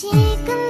지금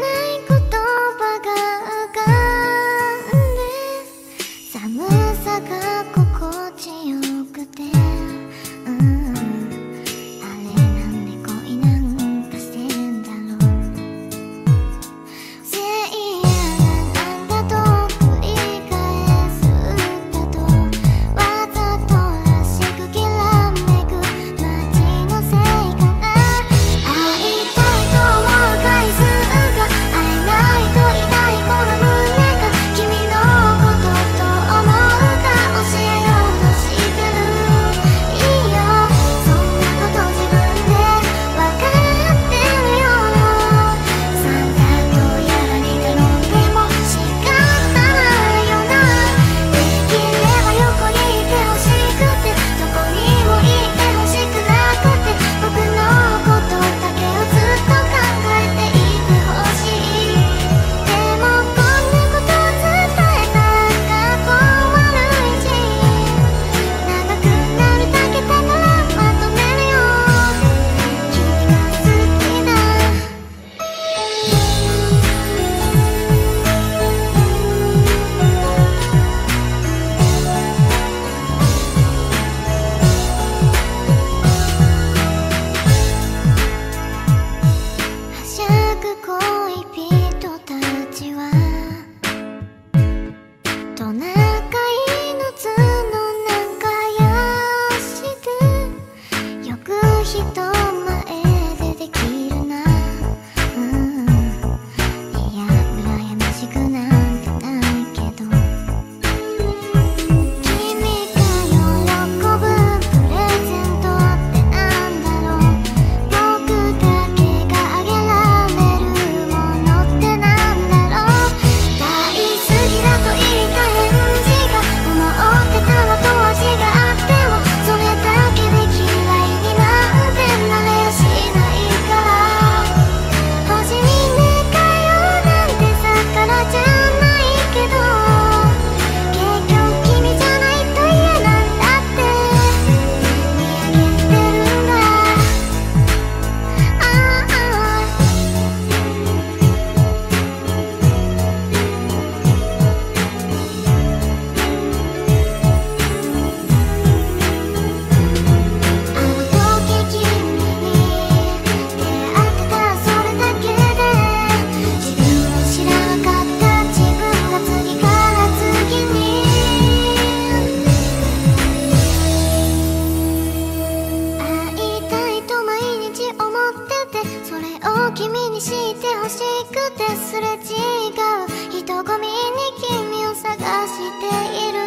それを君にして欲しくてすれ違う人混みに君を探している。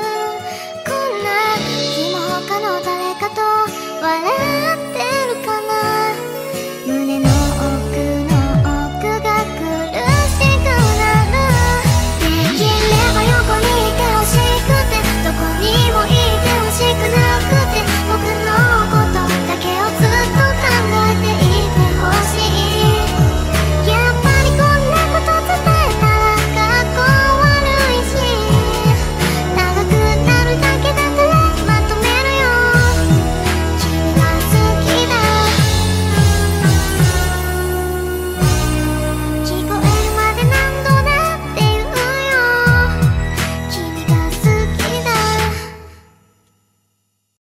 こんな日も他の誰かと笑